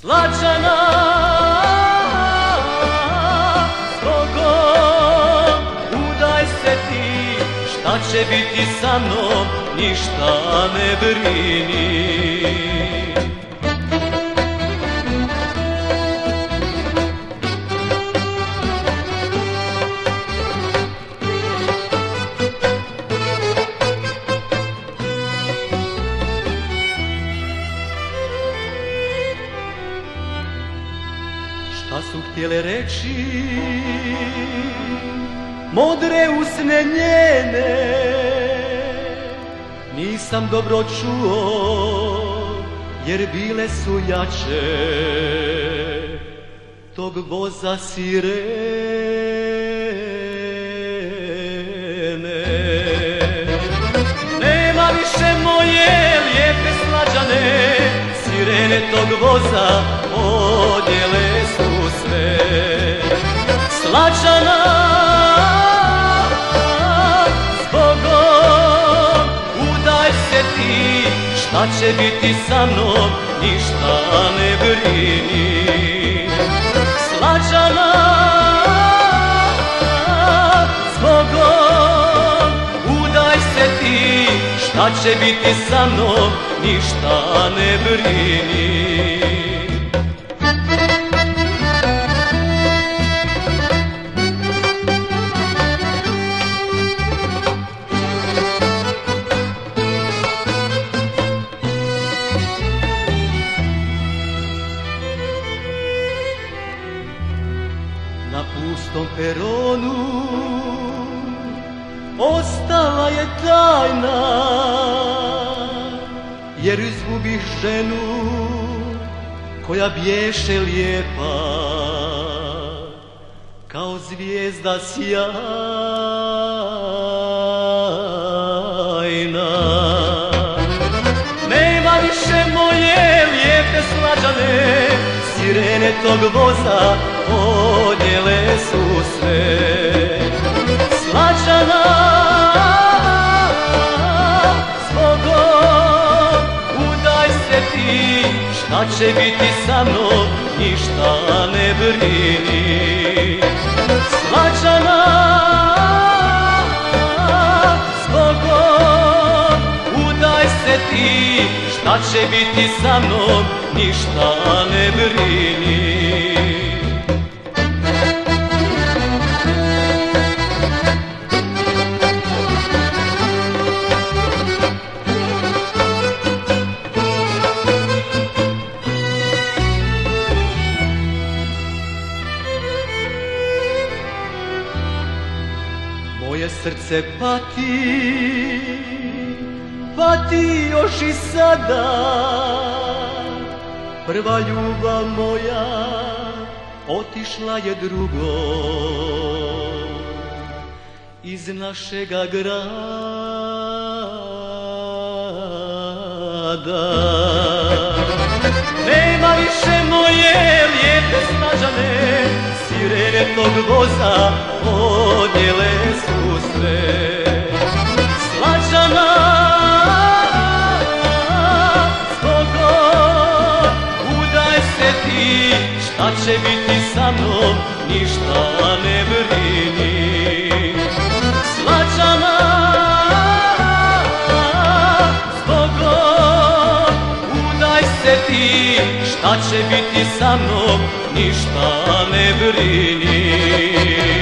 Slačana Zbogom udaj se ti Šta će biti sa mnom Ništa ne brini Šta su htjele reći Modre usne njene Nisam dobro čuo Jer bile su jače. Tog voza sirene. Nema više moje lijepe slađane Sirene tog voza odjele Će biti sa mnom ništa ne brini. Slačana Zbogom udaj se ti Šta će biti sa mnom ništa ne brini Na pustom peronu. Ostala je tajna Jer izgubiš ženu koja bješe lijepa Kao zvijezda sjajna. Nema više moje lijepe slađane Sirene tog voza odjele su sve Slađana Zbogom udaj se ti Šta će biti sa mnom ništa ne brini. Zbogom udaj se ti Šta će biti sa mnom ništa ne brini Moje srce pati, pati još i sada. Prva ljubav moja otišla je drugo. Iz našega grada. Nema više moje lijepe snađane Sirene tog voza odjele će biti sa mnom ništa ne brini Slađana Zbogom udaj se ti Šta će biti sa mnom ništa ne brini